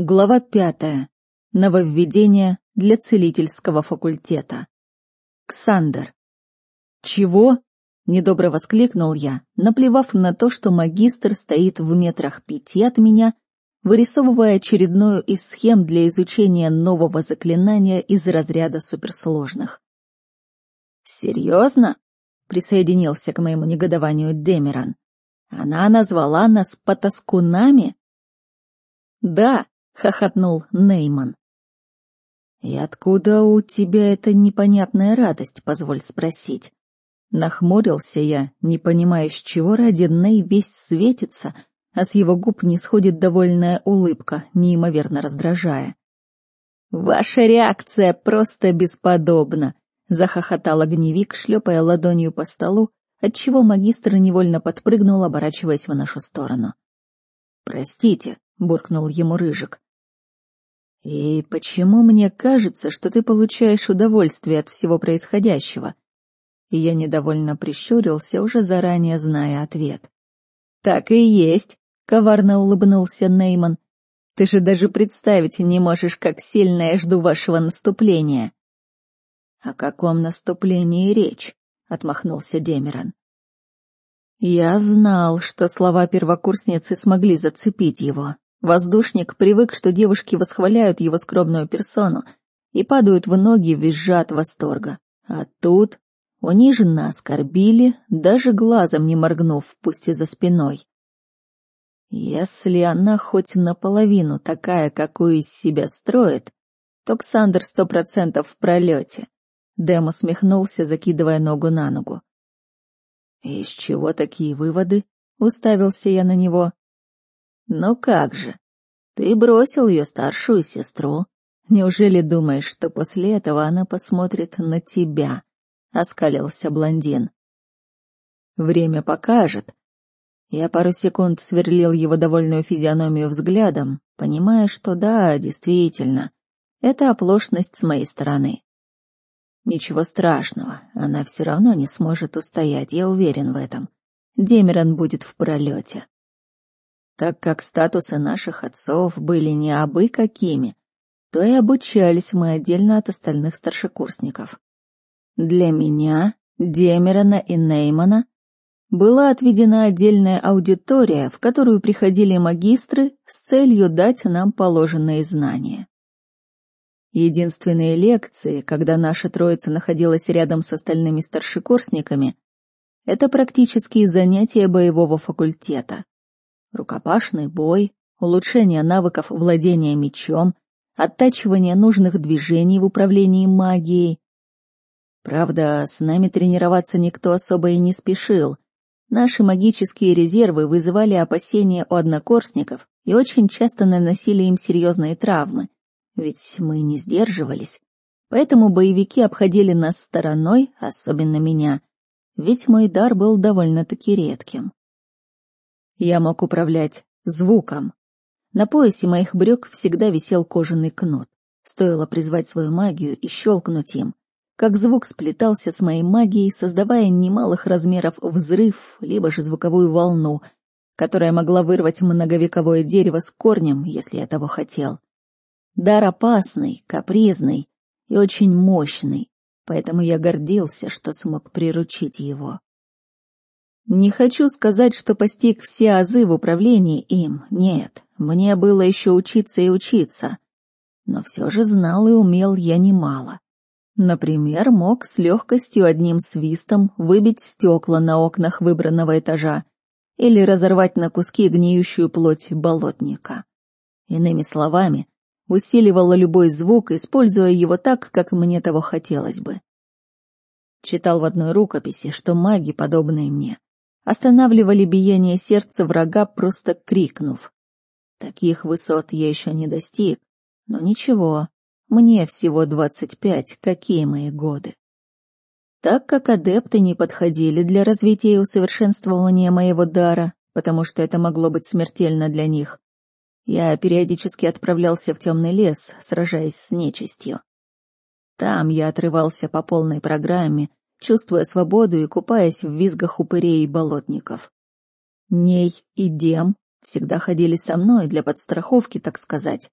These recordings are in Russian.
Глава пятая. Нововведение для целительского факультета. Ксандер. «Чего?» — недобро воскликнул я, наплевав на то, что магистр стоит в метрах пяти от меня, вырисовывая очередную из схем для изучения нового заклинания из разряда суперсложных. «Серьезно?» — присоединился к моему негодованию Демеран. «Она назвала нас потаскунами?» «Да», — хохотнул Нейман. «И откуда у тебя эта непонятная радость, позволь спросить?» Нахмурился я, не понимая, с чего ради Ней весь светится, а с его губ не сходит довольная улыбка, неимоверно раздражая. «Ваша реакция просто бесподобна!» — захохотал огневик, шлепая ладонью по столу, отчего магистр невольно подпрыгнул, оборачиваясь в нашу сторону. «Простите», — буркнул ему Рыжик. «И почему мне кажется, что ты получаешь удовольствие от всего происходящего?» И я недовольно прищурился, уже заранее зная ответ. «Так и есть», — коварно улыбнулся Нейман. «Ты же даже представить не можешь, как сильно я жду вашего наступления». «О каком наступлении речь?» — отмахнулся Демерон. Я знал, что слова первокурсницы смогли зацепить его, Воздушник привык, что девушки восхваляют его скромную персону и падают в ноги, визжа от восторга. А тут униженно оскорбили, даже глазом не моргнув, пусть и за спиной. Если она хоть наполовину такая, какую из себя строит, то Ксандр сто процентов в пролете. Дэм усмехнулся, закидывая ногу на ногу. «Из чего такие выводы?» — уставился я на него. Но как же? Ты бросил ее старшую сестру. Неужели думаешь, что после этого она посмотрит на тебя? Оскалился блондин. Время покажет. Я пару секунд сверлил его довольную физиономию взглядом, понимая, что да, действительно, это оплошность с моей стороны. Ничего страшного, она все равно не сможет устоять, я уверен в этом. Демерон будет в пролете так как статусы наших отцов были не абы какими, то и обучались мы отдельно от остальных старшекурсников. Для меня, Демерона и Неймана была отведена отдельная аудитория, в которую приходили магистры с целью дать нам положенные знания. Единственные лекции, когда наша троица находилась рядом с остальными старшекурсниками, это практические занятия боевого факультета рукопашный бой, улучшение навыков владения мечом, оттачивание нужных движений в управлении магией. Правда, с нами тренироваться никто особо и не спешил. Наши магические резервы вызывали опасения у однокурсников и очень часто наносили им серьезные травмы, ведь мы не сдерживались. Поэтому боевики обходили нас стороной, особенно меня, ведь мой дар был довольно-таки редким. Я мог управлять звуком. На поясе моих брюк всегда висел кожаный кнут. Стоило призвать свою магию и щелкнуть им, как звук сплетался с моей магией, создавая немалых размеров взрыв, либо же звуковую волну, которая могла вырвать многовековое дерево с корнем, если я того хотел. Дар опасный, капризный и очень мощный, поэтому я гордился, что смог приручить его. Не хочу сказать, что постиг все азы в управлении им, нет, мне было еще учиться и учиться. Но все же знал и умел я немало. Например, мог с легкостью одним свистом выбить стекла на окнах выбранного этажа или разорвать на куски гниющую плоть болотника. Иными словами, усиливала любой звук, используя его так, как мне того хотелось бы. Читал в одной рукописи, что маги, подобные мне, останавливали биение сердца врага, просто крикнув. Таких высот я еще не достиг, но ничего, мне всего двадцать пять, какие мои годы. Так как адепты не подходили для развития и усовершенствования моего дара, потому что это могло быть смертельно для них, я периодически отправлялся в темный лес, сражаясь с нечистью. Там я отрывался по полной программе, чувствуя свободу и купаясь в визгах упырей и болотников. Ней и Дем всегда ходили со мной для подстраховки, так сказать,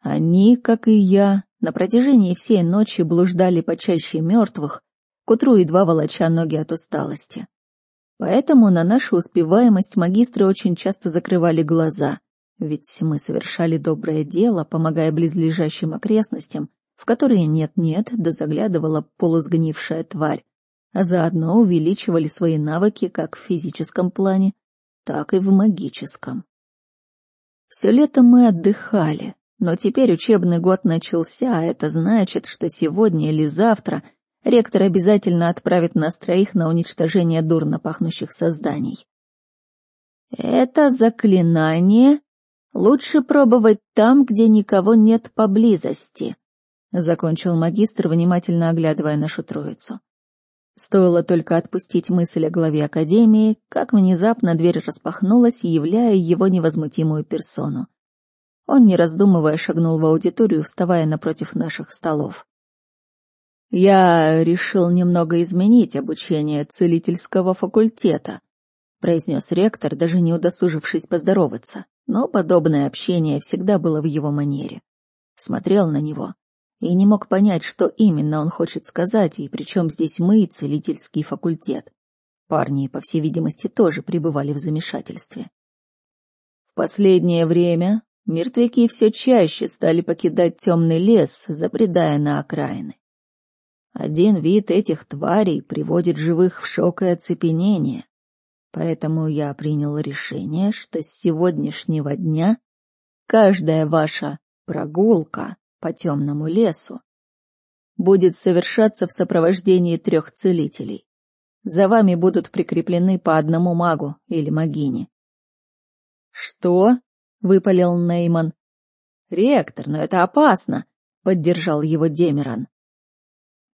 Они, как и я, на протяжении всей ночи блуждали почаще мертвых, к утру едва волоча ноги от усталости. Поэтому на нашу успеваемость магистры очень часто закрывали глаза, ведь мы совершали доброе дело, помогая близлежащим окрестностям, в которые нет-нет, да заглядывала полусгнившая тварь, а заодно увеличивали свои навыки как в физическом плане, так и в магическом. Все лето мы отдыхали, но теперь учебный год начался, а это значит, что сегодня или завтра ректор обязательно отправит нас троих на уничтожение дурно пахнущих созданий. Это заклинание лучше пробовать там, где никого нет поблизости, закончил магистр, внимательно оглядывая нашу троицу. Стоило только отпустить мысль о главе Академии, как внезапно дверь распахнулась, являя его невозмутимую персону. Он, не раздумывая, шагнул в аудиторию, вставая напротив наших столов. «Я решил немного изменить обучение целительского факультета», — произнес ректор, даже не удосужившись поздороваться, но подобное общение всегда было в его манере. Смотрел на него и не мог понять, что именно он хочет сказать, и причем здесь мы и целительский факультет. Парни, по всей видимости, тоже пребывали в замешательстве. В последнее время Мертвяки все чаще стали покидать темный лес, забредая на окраины. Один вид этих тварей приводит живых в шок и оцепенение. Поэтому я принял решение, что с сегодняшнего дня каждая ваша прогулка по темному лесу будет совершаться в сопровождении трех целителей. За вами будут прикреплены по одному магу или магине. Что? — выпалил Нейман. «Ректор, но это опасно», — поддержал его Демеран.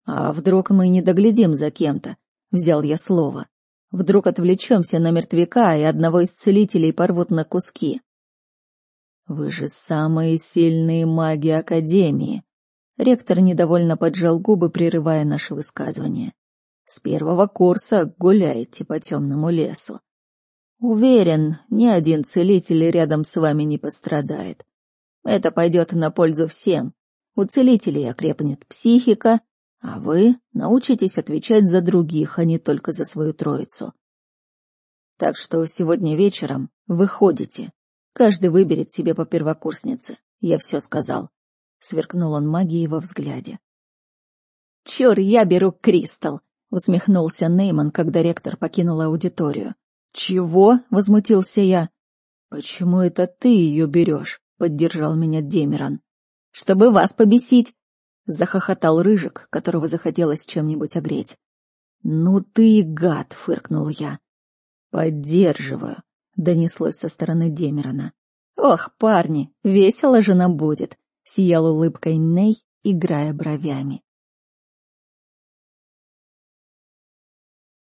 «А вдруг мы не доглядим за кем-то?» — взял я слово. «Вдруг отвлечемся на мертвяка, и одного из целителей порвут на куски?» «Вы же самые сильные маги Академии!» Ректор недовольно поджал губы, прерывая наше высказывание. «С первого курса гуляете по темному лесу. Уверен, ни один целитель рядом с вами не пострадает. Это пойдет на пользу всем. У целителей окрепнет психика, а вы научитесь отвечать за других, а не только за свою троицу. Так что сегодня вечером выходите. Каждый выберет себе по первокурснице. Я все сказал. Сверкнул он магией во взгляде. «Чур, я беру Кристал!» — усмехнулся Нейман, когда ректор покинул аудиторию. «Чего?» — возмутился я. «Почему это ты ее берешь?» — поддержал меня Демеран. «Чтобы вас побесить!» — захохотал Рыжик, которого захотелось чем-нибудь огреть. «Ну ты и гад!» — фыркнул я. «Поддерживаю», — донеслось со стороны Демерана. «Ох, парни, весело же нам будет!» — сиял улыбкой Ней, играя бровями.